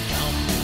to come.